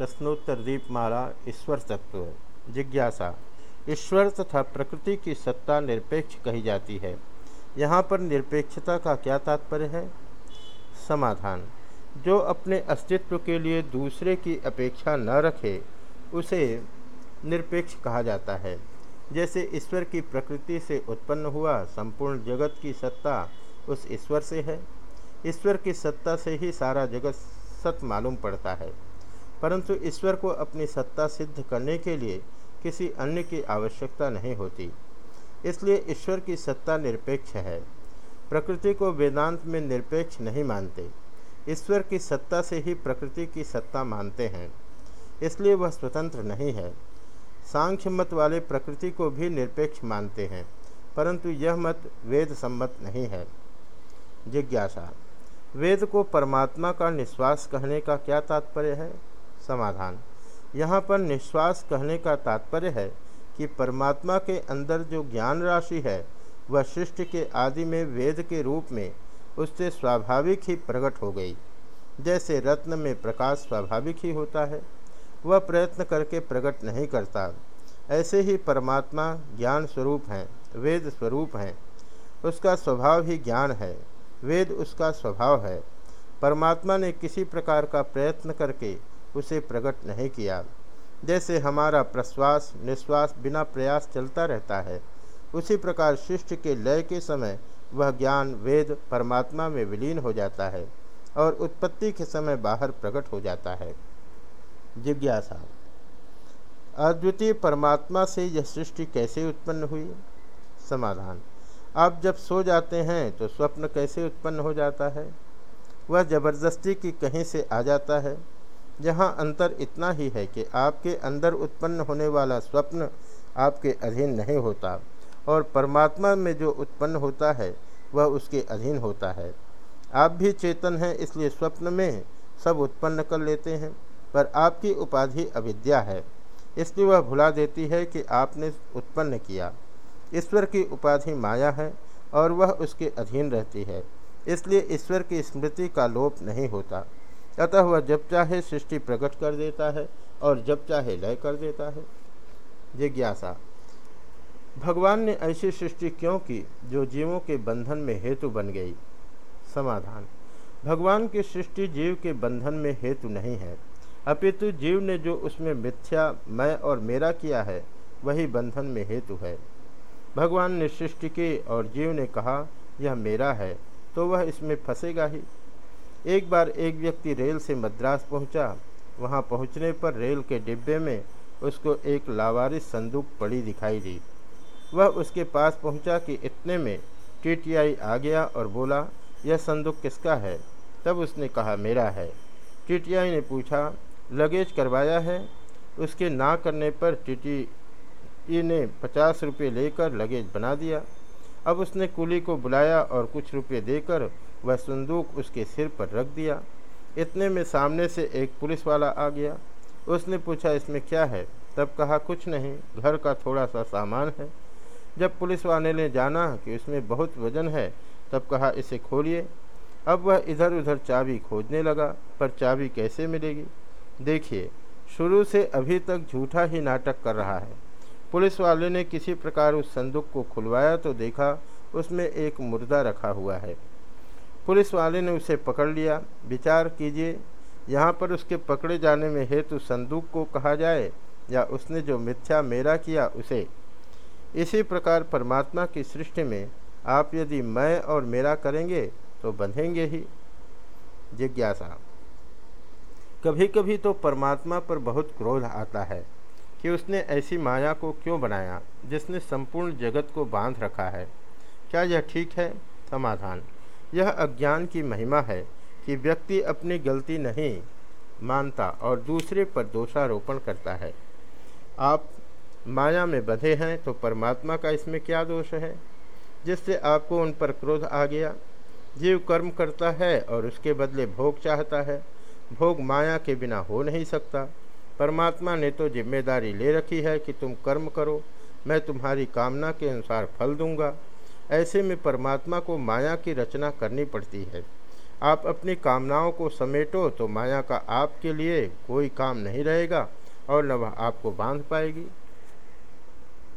प्रश्नोत्तर दीपमाला ईश्वर तत्व। जिज्ञासा, ईश्वर तथा प्रकृति की सत्ता निरपेक्ष कही जाती है। यहाँ पर निरपेक्षता का क्या तात्पर्य है? समाधान। जो अपने अस्तित्व के लिए दूसरे की अपेक्षा न रखे, उसे निरपेक्ष कहा जाता है। जैसे ईश्वर की प्रकृति से उत्पन्न हुआ संपूर्ण जगत की सत्ता उस ईश्वर से है। ईश्वर की सत्ता से ही सारा जगत सत मालूम पड़ता है। परंतु ईश्वर को अपनी सत्ता सिद्ध करने के लिए किसी अन्य की आवश्यकता नहीं होती। इसलिए ईश्वर की सत्ता निरपेक्ष है। प्रकृति को वेदांत में निरपेक्ष नहीं मानते। ईश्वर की सत्ता से ही प्रकृति की सत्ता मानते हैं। इसलिए वह स्वतंत्र नहीं है। सांख्य मत वाले प्रकृति को भी निरपेक्ष मानते हैं, परंतु यह मत वेद सम्मत नहीं है। जिज्ञासा। वेद को परमात्मा का निश्वास कहने का क्या तात्पर्य है? समाधान। यहाँ पर निश्वास कहने का तात्पर्य है कि परमात्मा के अंदर जो ज्ञान राशि है, वह सृष्टि के आदि में वेद के रूप में उससे स्वाभाविक ही प्रकट हो गई। जैसे रत्न में प्रकाश स्वाभाविक ही होता है, वह प्रयत्न करके प्रकट नहीं करता। ऐसे ही परमात्मा ज्ञान स्वरूप हैं, वेद स्वरूप हैं। उसका स्वभाव ही ज्ञान है, वेद उसका स्वभाव है। परमात्मा ने किसी प्रकार का प्रयत्न करके उसे प्रकट नहीं किया। जैसे हमारा प्रश्वास, निश्वास बिना प्रयास चलता रहता है, उसी प्रकार शिष्ट के लय के समय वह ज्ञान, वेद, परमात्मा में विलीन हो जाता है और उत्पत्ति के समय बाहर प्रकट हो जाता है। जिज्ञासा। अद्वितीय परमात्मा से यह सृष्टि कैसे उत्पन्न हुई? समाधान। आप जब सो जाते हैं तो स्वप्न कैसे उत्पन्न हो जाता है? वह ज़बरदस्ती की कहीं से आ जाता है? जहाँ अंतर इतना ही है कि आपके अंदर उत्पन्न होने वाला स्वप्न आपके अधीन नहीं होता और परमात्मा में जो उत्पन्न होता है, वह उसके अधीन होता है। आप भी चेतन हैं, इसलिए स्वप्न में सब उत्पन्न कर लेते हैं, पर आपकी उपाधि अविद्या है। इसलिए वह भुला देती है कि आपने उत्पन्न किया। ईश्वर की उपाधि माया है और वह उसके अधीन रहती है, इसलिए ईश्वर की स्मृति का लोप नहीं होता। अतः वह जब चाहे सृष्टि प्रकट कर देता है और जब चाहे लय कर देता है। जिज्ञासा। भगवान ने ऐसी सृष्टि क्यों की जो जीवों के बंधन में हेतु बन गई? समाधान। भगवान की सृष्टि जीव के बंधन में हेतु नहीं है। अपितु जीव ने जो उसमें मिथ्या, मैं और मेरा किया है, वही बंधन में हेतु है। भगवान ने सृष्टि की और जीव ने कहा, यह मेरा है तो वह इसमें फंसेगा ही। एक बार एक व्यक्ति रेल से मद्रास पहुँचा। वहाँ पहुँचने पर रेल के डिब्बे में उसको एक लावारिस संदूक पड़ी दिखाई दी। वह उसके पास पहुँचा कि इतने में टीटीआई आ गया और बोला, यह संदूक किसका है? तब उसने कहा, मेरा है। टीटीआई ने पूछा, लगेज करवाया है? उसके ना करने पर टीटी ने पचास रुपये लेकर लगेज बना दिया। अब उसने कुली को बुलाया और कुछ रुपये देकर वह संदूक उसके सिर पर रख दिया। इतने में सामने से एक पुलिस वाला आ गया। उसने पूछा, इसमें क्या है? तब कहा, कुछ नहीं, घर का थोड़ा सा सामान है। जब पुलिस वाले ने जाना कि उसमें बहुत वज़न है, तब कहा, इसे खोलिए। अब वह इधर उधर चाबी खोजने लगा, पर चाबी कैसे मिलेगी? देखिए, शुरू से अभी तक झूठा ही नाटक कर रहा है। पुलिस वाले ने किसी प्रकार उस संदूक को खुलवाया तो देखा, उसमें एक मुर्दा रखा हुआ है। पुलिस वाले ने उसे पकड़ लिया। विचार कीजिए, यहाँ पर उसके पकड़े जाने में हेतु संदूक को कहा जाए या उसने जो मिथ्या मेरा किया उसे। इसी प्रकार परमात्मा की सृष्टि में आप यदि मैं और मेरा करेंगे तो बंधेंगे ही। जिज्ञासा। कभी कभी तो परमात्मा पर बहुत क्रोध आता है कि उसने ऐसी माया को क्यों बनाया, जिसने संपूर्ण जगत को बाँध रखा है। क्या यह ठीक है? समाधान। यह अज्ञान की महिमा है कि व्यक्ति अपनी गलती नहीं मानता और दूसरे पर दोषारोपण करता है। आप माया में बधे हैं तो परमात्मा का इसमें क्या दोष है? जिससे आपको उन पर क्रोध आ गया। जीव कर्म करता है और उसके बदले भोग चाहता है। भोग माया के बिना हो नहीं सकता। परमात्मा ने तो ज़िम्मेदारी ले रखी है कि तुम कर्म करो। मैं तुम्हारी कामना के अनुसार फल दूँगा। ऐसे में परमात्मा को माया की रचना करनी पड़ती है। आप अपनी कामनाओं को समेटो तो माया का आपके लिए कोई काम नहीं रहेगा और न वह आपको बाँध पाएगी।